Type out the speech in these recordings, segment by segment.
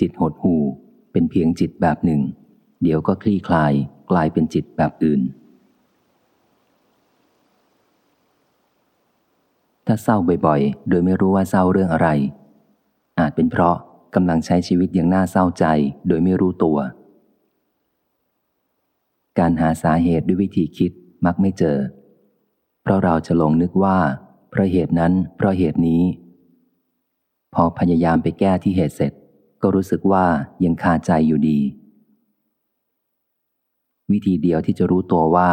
จิตหดหูเป็นเพียงจิตแบบหนึ่ง เดี๋ยวก็คลี่คลายกลายเป็นจิตแบบอื่น ถ้าเศร้าบ่อยๆ โดยไม่รู้ว่าเศร้าเรื่องอะไร อาจเป็นเพราะกำลังใช้ชีวิตอย่างน่าเศร้าใจ โดยไม่รู้ตัว การหาสาเหตุด้วยวิธีคิดมักไม่เจอ เพราะเราจะลงนึกว่าเพราะเหตุนั้นเพราะเหตุนี้ พอพยายามไปแก้ที่เหตุเสร็จ ก็รู้สึกว่ายังคาใจอยู่ดี วิธีเดียวที่จะรู้ตัวว่า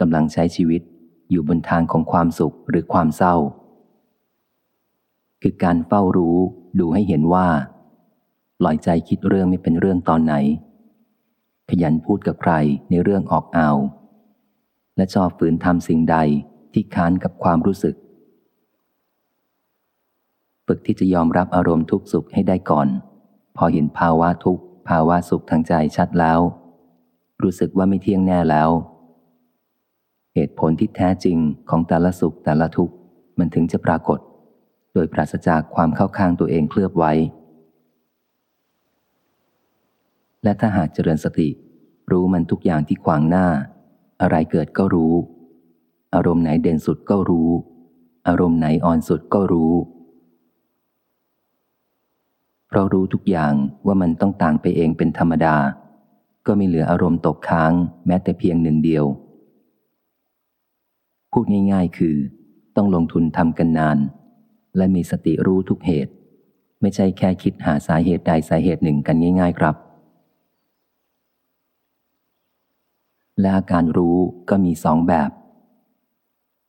กำลังใช้ชีวิตอยู่บนทางของความสุขหรือความเศร้า คือการเฝ้ารู้ดูให้เห็นว่าปล่อยใจคิดเรื่องไม่เป็นเรื่องตอนไหน ขยันพูดกับใครในเรื่องออกเอาและชอบฝืนทำสิ่งใดที่ค้านกับความรู้สึก ฝึกที่จะยอมรับอารมณ์ทุกสุขให้ได้ก่อน พอเห็นภาวะทุกภาวะสุขทางใจชัดแล้ว รู้สึกว่าไม่เที่ยงแน่แล้ว เหตุผลที่แท้จริงของแต่ละสุขแต่ละทุกข์มันถึงจะปรากฏ โดยปราศจากความเข้าข้างตัวเองเคลือบไว้ และถ้าหากเจริญสติ รู้มันทุกอย่างที่ขวางหน้า อะไรเกิดก็รู้ อารมณ์ไหนเด่นสุดก็รู้ อารมณ์ไหนอ่อนสุดก็รู้ ราะรู้ทุกอย่างว่ามันต้องต่างไปเองเป็นธรรมดา ก็ไม่เหลืออารมณ์ตกค้างแม้แต่เพียงหนึ่งเดียว พูดง่ายๆคือ ต้องลงทุนทำกันนาน และมีสติรู้ทุกเหตุ ไม่ใช่แค่คิดหาสาเหตุใดสาเหตุหนึ่งกันง่าย ๆ ครับ และอาการรู้ก็มีสองแบบ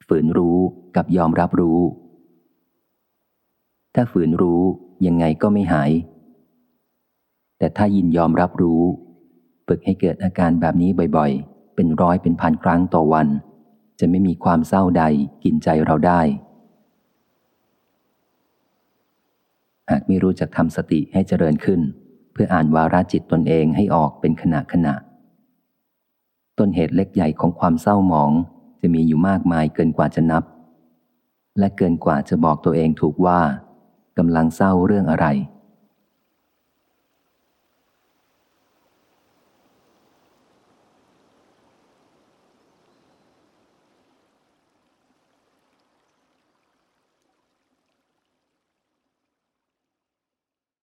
ฝืนรู้กับยอมรับรู้ ถ้าฝืนรู้ยังไงก็ไม่หาย แต่ถ้ายินยอมรับรู้ ฝึกให้เกิดอาการแบบนี้บ่อยๆ เป็นร้อยเป็นพันครั้งต่อวัน จะไม่มีความเศร้าใดกินใจเราได้ หากไม่รู้จักทำสติให้เจริญขึ้น เพื่ออ่านวาระจิตตนเองให้ออกเป็นขณะขณะต้นเหตุเล็กใหญ่ของความเศร้าหมองจะมีอยู่มากมายเกินกว่าจะนับ และเกินกว่าจะบอกตัวเองถูกว่า กำลังเศร้าเรื่องอะไร